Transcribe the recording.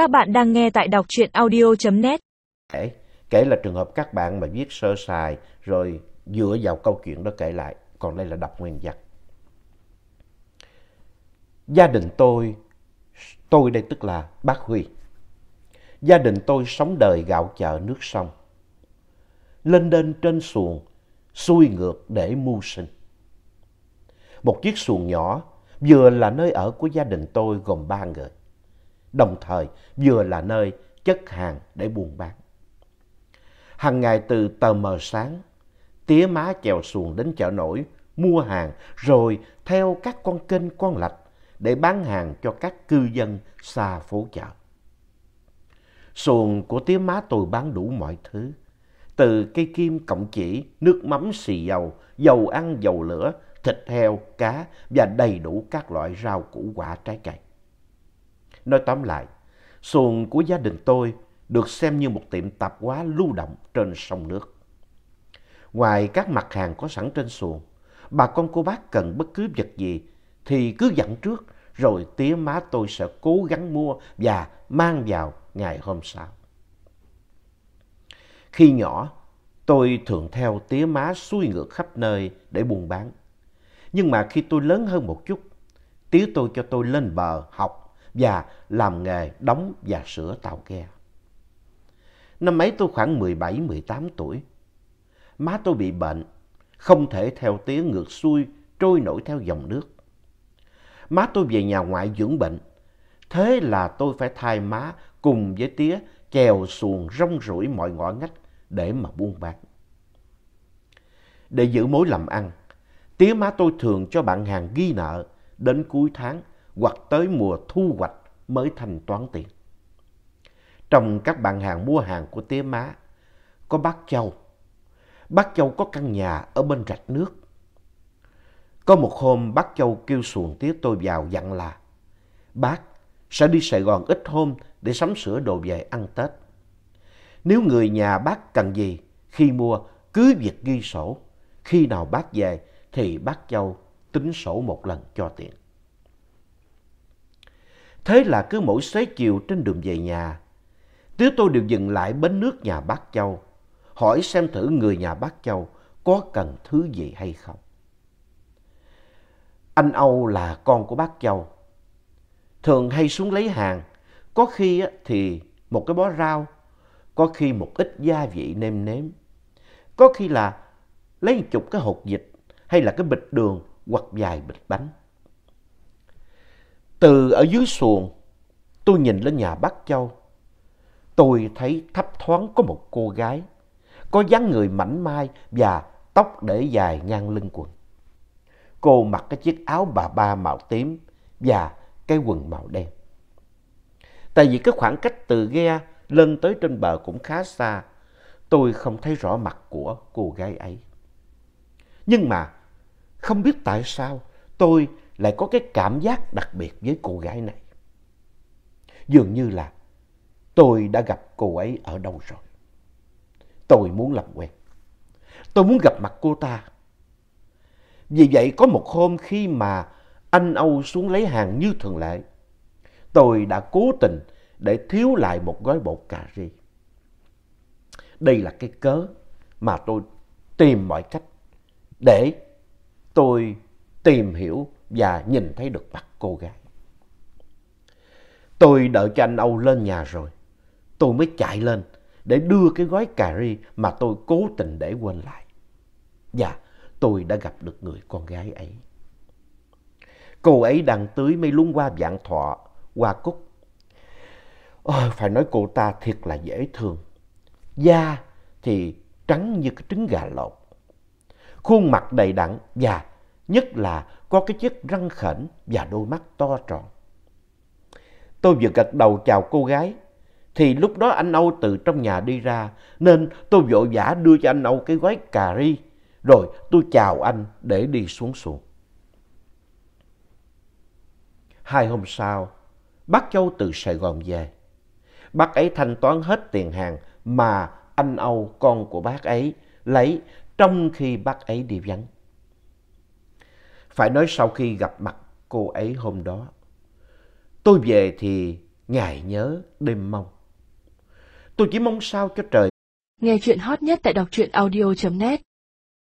Các bạn đang nghe tại đọc truyện audio.net. Kể, kể là trường hợp các bạn mà viết sơ sài rồi dựa vào câu chuyện đó kể lại. Còn đây là đọc nguyên văn. Gia đình tôi, tôi đây tức là bác Huy. Gia đình tôi sống đời gạo chợ nước sông. Lên đên trên xuồng, xuôi ngược để mưu sinh. Một chiếc xuồng nhỏ vừa là nơi ở của gia đình tôi gồm ba người. Đồng thời vừa là nơi chất hàng để buôn bán. Hằng ngày từ tờ mờ sáng, tía má chèo xuồng đến chợ nổi, mua hàng rồi theo các con kênh con lạch để bán hàng cho các cư dân xa phố chợ. Xuồng của tía má tôi bán đủ mọi thứ, từ cây kim cộng chỉ, nước mắm xì dầu, dầu ăn dầu lửa, thịt heo, cá và đầy đủ các loại rau củ quả trái cây. Nói tóm lại, xuồng của gia đình tôi được xem như một tiệm tạp hóa lưu động trên sông nước. Ngoài các mặt hàng có sẵn trên xuồng, bà con cô bác cần bất cứ vật gì thì cứ dặn trước rồi tía má tôi sẽ cố gắng mua và mang vào ngày hôm sau. Khi nhỏ, tôi thường theo tía má xuôi ngược khắp nơi để buôn bán. Nhưng mà khi tôi lớn hơn một chút, tía tôi cho tôi lên bờ học và làm nghề đóng và sửa tàu ghe. Năm ấy tôi khoảng 17-18 tuổi. Má tôi bị bệnh, không thể theo tía ngược xuôi trôi nổi theo dòng nước. Má tôi về nhà ngoại dưỡng bệnh, thế là tôi phải thay má cùng với tía chèo xuồng rong rủi mọi ngõ ngách để mà buôn bán. Để giữ mối làm ăn, tía má tôi thường cho bạn hàng ghi nợ đến cuối tháng hoặc tới mùa thu hoạch mới thanh toán tiền. Trong các bạn hàng mua hàng của tía má, có bác Châu. Bác Châu có căn nhà ở bên rạch nước. Có một hôm bác Châu kêu xuồng tía tôi vào dặn là Bác sẽ đi Sài Gòn ít hôm để sắm sửa đồ về ăn Tết. Nếu người nhà bác cần gì, khi mua cứ việc ghi sổ. Khi nào bác về thì bác Châu tính sổ một lần cho tiện. Thế là cứ mỗi xế chiều trên đường về nhà, tứ tôi đều dừng lại bến nước nhà bác Châu, hỏi xem thử người nhà bác Châu có cần thứ gì hay không. Anh Âu là con của bác Châu, thường hay xuống lấy hàng, có khi thì một cái bó rau, có khi một ít gia vị nêm nếm, có khi là lấy một chục cái hột vịt hay là cái bịch đường hoặc vài bịch bánh. Từ ở dưới xuồng, tôi nhìn lên nhà bác Châu. Tôi thấy thấp thoáng có một cô gái, có dáng người mảnh mai và tóc để dài ngang lưng quần. Cô mặc cái chiếc áo bà ba màu tím và cái quần màu đen. Tại vì cái khoảng cách từ ghe lên tới trên bờ cũng khá xa, tôi không thấy rõ mặt của cô gái ấy. Nhưng mà không biết tại sao tôi lại có cái cảm giác đặc biệt với cô gái này. Dường như là tôi đã gặp cô ấy ở đâu rồi. Tôi muốn làm quen. Tôi muốn gặp mặt cô ta. Vì vậy có một hôm khi mà anh Âu xuống lấy hàng như thường lệ, tôi đã cố tình để thiếu lại một gói bột cà ri. Đây là cái cớ mà tôi tìm mọi cách để tôi tìm hiểu và nhìn thấy được mặt cô gái. Tôi đợi cho anh Âu lên nhà rồi. Tôi mới chạy lên để đưa cái gói cà ri mà tôi cố tình để quên lại. Và tôi đã gặp được người con gái ấy. Cô ấy đang tưới mấy luống hoa vạn thọ, hoa cúc. Ôi, phải nói cô ta thiệt là dễ thương. Da thì trắng như cái trứng gà lột. Khuôn mặt đầy đặn và nhất là có cái chiếc răng khểnh và đôi mắt to tròn. Tôi vừa gật đầu chào cô gái, thì lúc đó anh Âu từ trong nhà đi ra, nên tôi vội vã đưa cho anh Âu cái gói cà ri, rồi tôi chào anh để đi xuống xuồng. Hai hôm sau, bác Châu từ Sài Gòn về. Bác ấy thanh toán hết tiền hàng mà anh Âu, con của bác ấy, lấy trong khi bác ấy đi vắng. Phải nói sau khi gặp mặt cô ấy hôm đó, tôi về thì ngày nhớ đêm mong. Tôi chỉ mong sao cho trời Nghe chuyện hot nhất tại đọc truyện audio.net